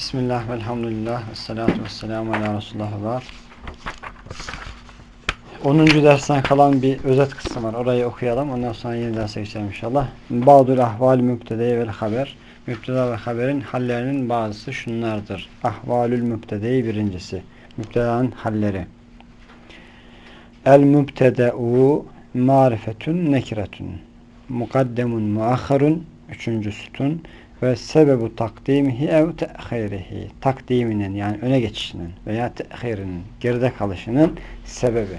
Bismillah, velhamdülillah, ve salatu ve selamu ala Resulullah ve ba'd. 10. dersten kalan bir özet kısmı var. Orayı okuyalım. Ondan sonra yeni derse geçelim inşallah. Ba'dul ahval mübtedeye vel haber. Mübteda ve haberin hallerinin bazısı şunlardır. Ahvalül mübtedeyi birincisi. Mübtedanın halleri. El mübtede'u marifetun nekiretun. Mukaddemun muahharun. Üçüncü sütun ve sebebu takdimihi ev te'khirihi takdiminin yani öne geçişinin veya te'khirinin geride kalışının sebebi.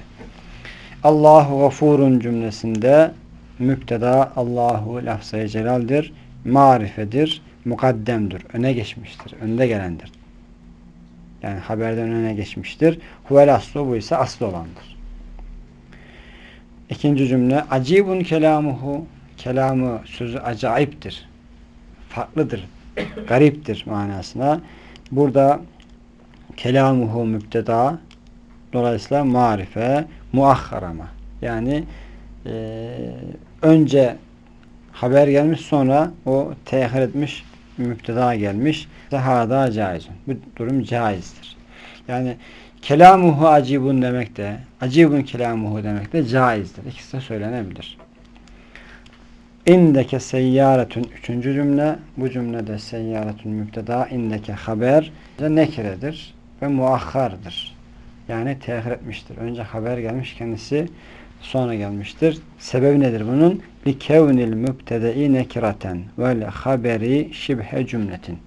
Allahu gafurun cümlesinde müpteda Allahu lafzaya celaldir, marifedir, mukaddemdir, öne geçmiştir, önde gelendir. Yani haberden öne geçmiştir. Huvel aslu bu ise aslı olandır. İkinci cümle acibun kelamuhu kelamı sözü acayiptir farklıdır, gariptir manasına. Burada kelamuhu müpteda dolayısıyla marife muahharama yani e, önce haber gelmiş sonra o tehir etmiş müpteda gelmiş. Hada caizun. Bu durum caizdir. Yani kelamuhu acibun demek de acibun kelamuhu demek de caizdir. İkisi de söylenebilir. İndeke seyyaretün üçüncü cümle. Bu cümlede seyyaretün müpteda indeke haber nekiredir ve muahhardır. Yani tehir etmiştir. Önce haber gelmiş kendisi sonra gelmiştir. Sebebi nedir bunun? Li kevnil mübtedei nekiraten ve haberi şibhe cümletin.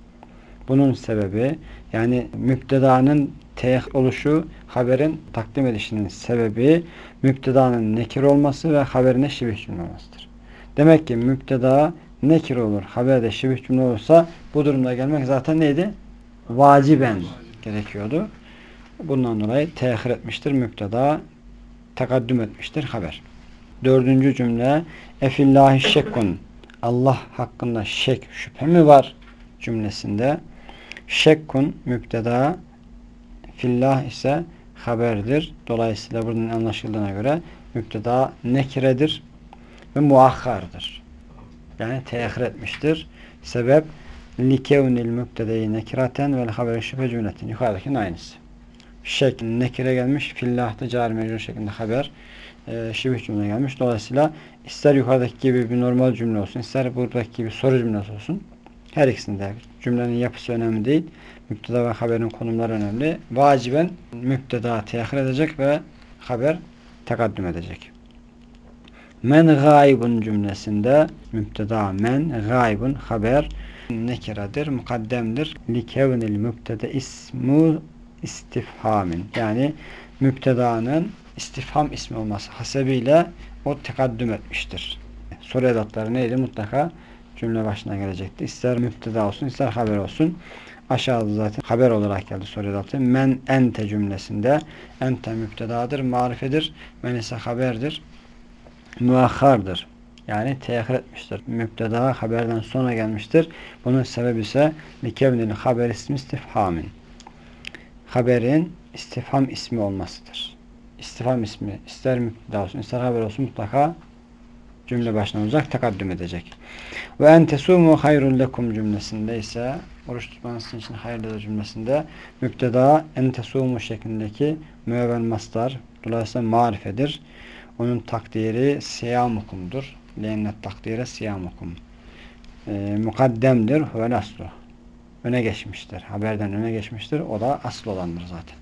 Bunun sebebi yani müptedanın tehir oluşu haberin takdim edişinin sebebi müptedanın nekir olması ve haberine şibih cümle olmasıdır. Demek ki müpteda nekir olur. Haberde şibih cümle olursa bu durumda gelmek zaten neydi? Vaciben gerekiyordu. Bundan dolayı tehir etmiştir müpteda. Tekaddüm etmiştir haber. Dördüncü cümle Efillahi şekkun Allah hakkında şek, şüphe mi var? cümlesinde şekkun müpteda fillah ise haberdir. Dolayısıyla buradan anlaşıldığına göre müpteda nekiredir ve muahhardır. Yani tehir etmiştir. Sebep likevnil mübtedeyi nekiraten vel haberi şüphe cümletin. Yukarıdakinin aynısı. Şek nekire gelmiş. Fillah'ta cari mecrur şeklinde haber e, şibih cümle gelmiş. Dolayısıyla ister yukarıdaki gibi bir normal cümle olsun, ister buradaki gibi soru cümlesi olsun. Her ikisinde cümlenin yapısı önemli değil. Müpteda ve haberin konumları önemli. Vaciben müpteda tehir edecek ve haber tekaddüm edecek. Men gaybun cümlesinde müpteda men gaybun haber nekiradır, mukaddemdir. Likevnil müptede ismu istifhamin. Yani müptedanın istifham ismi olması hasebiyle o tekaddüm etmiştir. Soru edatları neydi? Mutlaka cümle başına gelecekti. İster müpteda olsun, ister haber olsun. Aşağıda zaten haber olarak geldi soru edatı. Men ente cümlesinde ente müptedadır, marifedir. Men ise haberdir muahhardır. Yani tehir etmiştir. Müpteda haberden sonra gelmiştir. Bunun sebebi ise likevnil haber ismi istifhamin. Haberin istifham ismi olmasıdır. İstifham ismi ister müpteda olsun ister haber olsun mutlaka cümle başına olacak, tekaddüm edecek. Ve en tesumu hayrun lekum cümlesinde ise oruç tutmanız için hayırlıdır cümlesinde müpteda en tesumu şeklindeki müevvel mastar dolayısıyla marifedir. Onun takdiri siyamukumdur. Lennet takdire siyamukum. E, mukaddemdir. Huvel aslu. Öne geçmiştir. Haberden öne geçmiştir. O da asıl olandır zaten.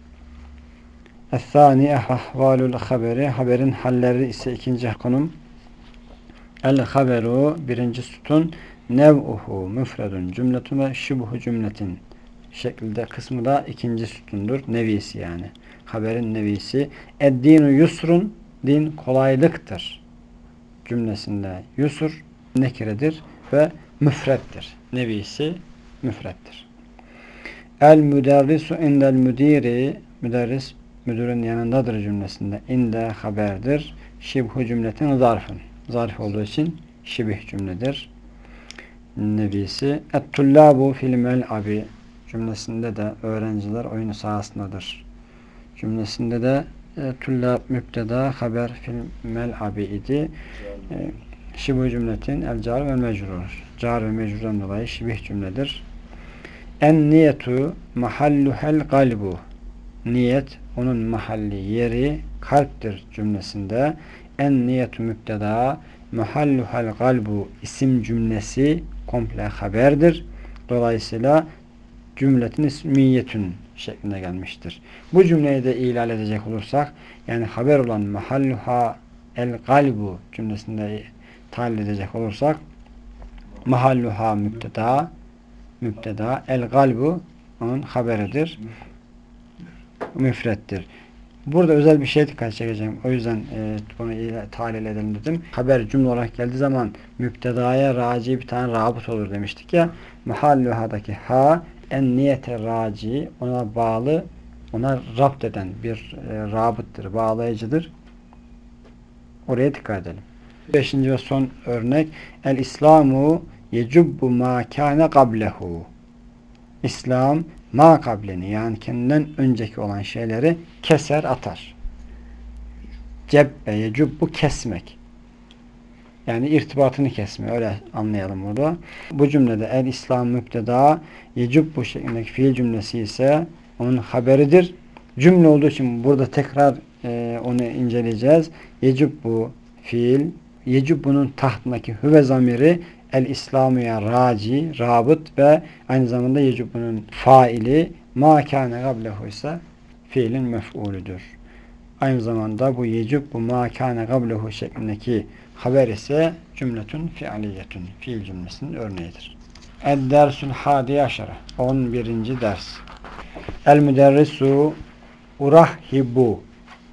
Es-sani ahvalul haberi. Haberin halleri ise ikinci konum. El haberu birinci sütun nev'uhu müfredun cümletun ve şubuhu cümletin şekilde kısmı da ikinci sütundur. Nevisi yani. Haberin nevisi. Eddinu yusrun din kolaylıktır cümlesinde yusur nekiredir ve müfrettir. Nevisi müfrettir. El müderrisu indel müdiri müderris müdürün yanındadır cümlesinde inde haberdir. Şibhu cümletin zarfın. Zarf olduğu için şibih cümledir. Nevisi et tullabu fil abi cümlesinde de öğrenciler oyun sahasındadır. Cümlesinde de e, tullab müpteda haber fil mel'abi idi. E, şibu cümletin el car ve mecrur. Car ve mecrurdan dolayı şibih cümledir. En niyetu mahalluhel galbu. Niyet onun mahalli yeri kalptir cümlesinde. En niyetu müpteda mahalluhel galbu isim cümlesi komple haberdir. Dolayısıyla cümletin ismiyetün şeklinde gelmiştir. Bu cümleyi de ilal edecek olursak yani haber olan mahalluha el galbu cümlesinde tahlil edecek olursak mahalluha müpteda müpteda el galbu onun haberidir. Müfrettir. Burada özel bir şey dikkat çekeceğim. O yüzden e, bunu tahlil edelim dedim. Haber cümle olarak geldiği zaman müptedaya raci bir tane rabıt olur demiştik ya. Mahalluha'daki ha en niyete raci ona bağlı ona rapt eden bir e, rabıttır, bağlayıcıdır. Oraya dikkat edelim. Beşinci ve son örnek El İslamu yecubbu ma kâne qablehu İslam ma kableni yani kendinden önceki olan şeyleri keser atar. Cebbe yecubbu kesmek. Yani irtibatını kesme. Öyle anlayalım burada. Bu cümlede el İslam müpteda yecubbu şeklindeki fiil cümlesi ise onun haberidir. Cümle olduğu için burada tekrar e, onu inceleyeceğiz. Yecubbu fiil yecubbu'nun tahtındaki hüve zamiri el İslamu'ya raci, rabıt ve aynı zamanda yecubunun faili ma kâne gablehu ise fiilin mef'ulüdür. Aynı zamanda bu yecub bu ma kâne gablehu şeklindeki haber ise cümletün fiiliyetün fiil cümlesinin örneğidir. El dersul hadi aşara 11. ders El müderrisu urahhibu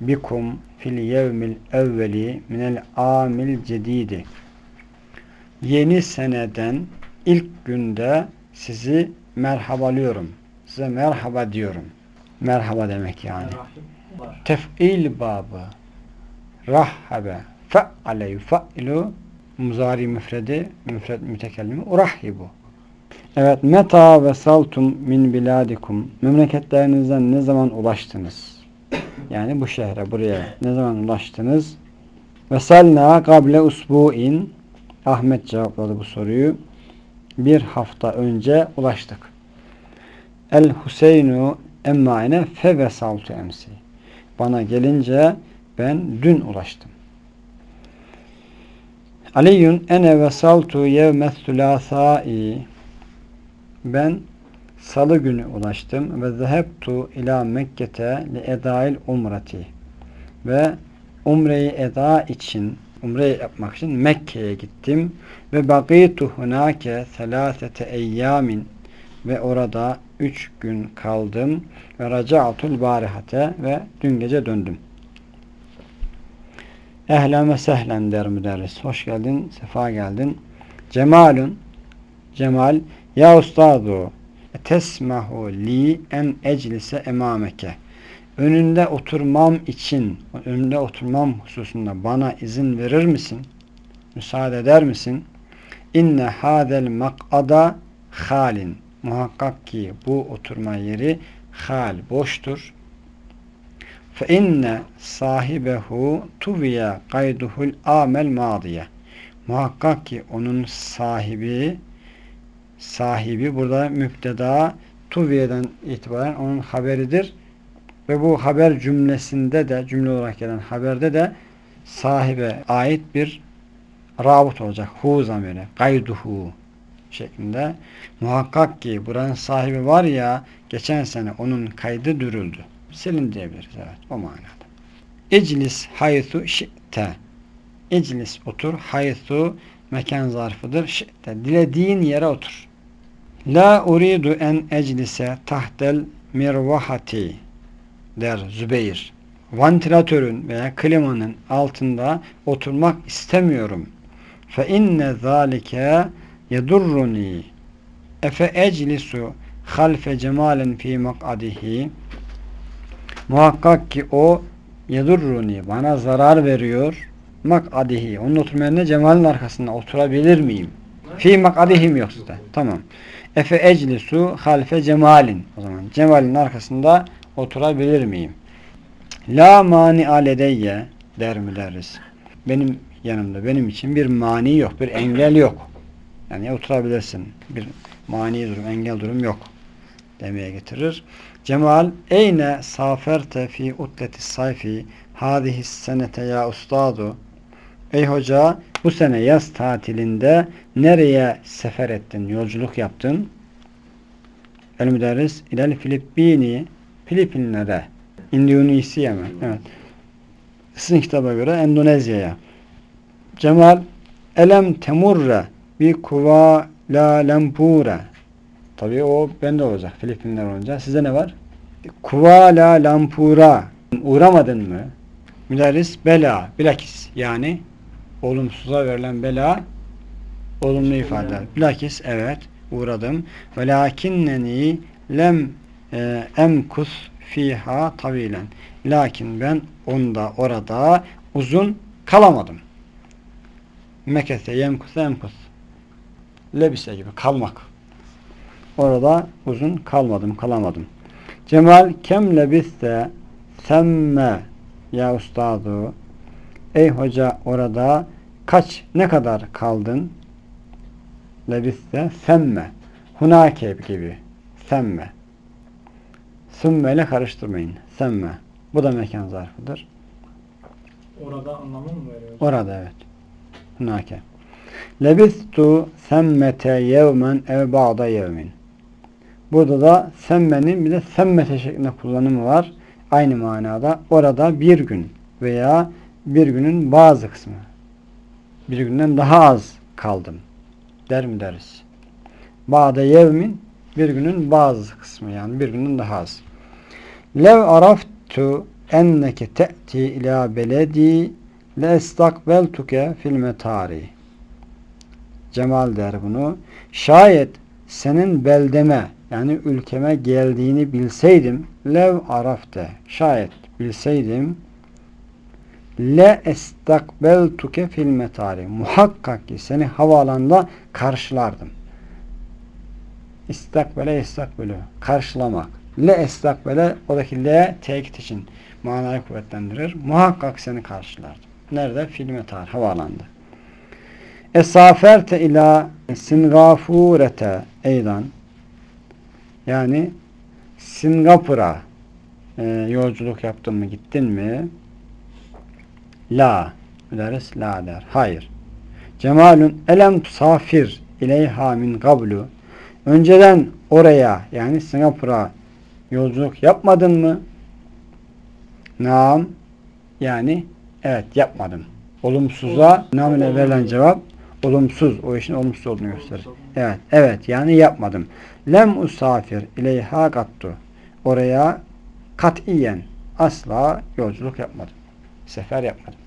bikum fil yevmil evveli minel amil cedidi yeni seneden ilk günde sizi merhabalıyorum. Size merhaba diyorum. Merhaba demek yani. Tef'il babı. Rahhabe. Fe'ale yufe'ilu muzari müfredi müfred mütekellimi urahhibu. Evet. Meta ve saltum min biladikum. Memleketlerinizden ne zaman ulaştınız? Yani bu şehre, buraya ne zaman ulaştınız? Vesalna kable usbu'in Ahmet cevapladı bu soruyu. Bir hafta önce ulaştık. El Hüseynu emma'ine fe vesaltu emsi. Bana gelince ben dün ulaştım. Aliyun ene vesaltu yevmet thulâthâi. Ben salı günü ulaştım ve zehebtu ila Mekke'te li edail umreti. Ve umreyi eda için umre yapmak için Mekke'ye gittim ve bakitu hunake selasete eyyamin ve orada üç gün kaldım ve raca'atul barihate ve dün gece döndüm. Ehlen sehlen der müderris. Hoş geldin, sefa geldin. Cemalun, Cemal, ya ustadu tesmahu li en eclise emameke önünde oturmam için, önünde oturmam hususunda bana izin verir misin? Müsaade eder misin? İnne hadel mak'ada halin. Muhakkak ki bu oturma yeri hal, boştur. Fe inne sahibehu tuviye gayduhul amel madiye. Muhakkak ki onun sahibi sahibi burada müpteda tuviyeden itibaren onun haberidir ve bu haber cümlesinde de cümle olarak gelen haberde de sahibe ait bir rabıt olacak. Hu zamiri. Gayduhu şeklinde. Muhakkak ki buranın sahibi var ya geçen sene onun kaydı dürüldü. Silin diyebiliriz. Evet. O manada. İclis haythu şi'te. İclis otur. Haythu mekan zarfıdır. Şi'te. Dilediğin yere otur. La uridu en eclise tahtel mirvahati der Zübeyir. Vantilatörün veya klimanın altında oturmak istemiyorum. Fe inne zalike yedurruni efe eclisu halfe cemalen fi makadihi muhakkak ki o yedurruni bana zarar veriyor makadihi onun oturma cemalin arkasında oturabilir miyim? Fi makadihim yoksa. Tamam. Efe eclisu halfe cemalin. O zaman cemalin arkasında oturabilir miyim? La mani aledeyye der müderris. Benim yanımda benim için bir mani yok, bir engel yok. Yani oturabilirsin. Bir mani durum, engel durum yok. Demeye getirir. Cemal eyne saferte fi utleti sayfi hadihi senete ya ustadu Ey hoca bu sene yaz tatilinde nereye sefer ettin, yolculuk yaptın? El müderris ilel Filippini Filipinlere Endonezya mı? Evet. Sizin kitaba göre Endonezya'ya. Cemal elem temurre bi Kuala Lumpur'a Tabii o bende olacak. Filipinler olunca. Sizde ne var? Kuala Lumpur'a uğramadın mı? Müderris bela, bilakis yani olumsuza verilen bela olumlu ifade. Bilakis evet uğradım. Velakinneni lem e, emkus fiha tabilen. Lakin ben onda orada uzun kalamadım. Mekese yemkus emkus. Lebise gibi kalmak. Orada uzun kalmadım, kalamadım. Cemal kem lebiste semme ya ustadu Ey hoca orada kaç ne kadar kaldın? Lebiste semme hunake gibi semme sümme ile karıştırmayın. Semme. Bu da mekan zarfıdır. Orada anlamı mı veriyor? Orada evet. Hunake. Lebistu semmete yevmen ev ba'da yevmin. Burada da semmenin bir de semmete şeklinde kullanımı var. Aynı manada orada bir gün veya bir günün bazı kısmı. Bir günden daha az kaldım. Der mi deriz? Ba'da yevmin bir günün bazı kısmı yani bir günden daha az. Lev araftu enneke te'ti ila beledi le estakbeltuke fil metari. Cemal der bunu. Şayet senin beldeme yani ülkeme geldiğini bilseydim lev arafte şayet bilseydim le estakbeltuke fil metari muhakkak ki seni havalanda karşılardım. İstakbele istakbelü karşılamak. Le estakbele oradaki le tekit için manayı kuvvetlendirir. Muhakkak seni karşılardım. Nerede? Fil metar havalanda. Esaferte ila Singapurete eydan yani Singapur'a e, yolculuk yaptın mı gittin mi? La deriz la der. Hayır. Cemalun elem tusafir ileyha min gablu önceden oraya yani Singapur'a yolculuk yapmadın mı? Naam yani evet yapmadım. Olumsuza namine verilen cevap olumsuz. O işin olumsuz olduğunu gösterir. Evet, evet yani yapmadım. Lem usafir ileyha gattu. Oraya katiyen asla yolculuk yapmadım. Sefer yapmadım.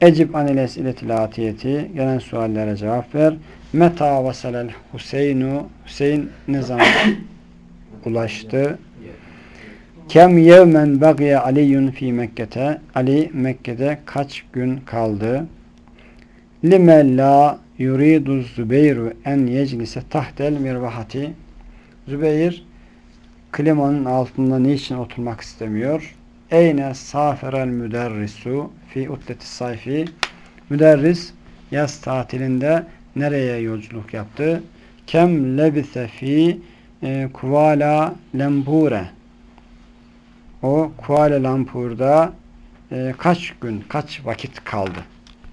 Ecib anil esiletil atiyeti gelen suallere cevap ver. Meta vasalel Hüseynu Hüseyin ne zaman ulaştı? Kem yevmen bagiye Aliyun fi Mekke'te Ali Mekke'de kaç gün kaldı? Lime la yuridu Zübeyru en yeclise tahtel mirvahati Zübeyir klimanın altında niçin oturmak istemiyor? Eyne saferel müderrisu fi utleti sayfi Müderris yaz tatilinde nereye yolculuk yaptı? Kem lebise fi e, Kuala Lumpur'e o Kuala Lumpur'da e, kaç gün, kaç vakit kaldı?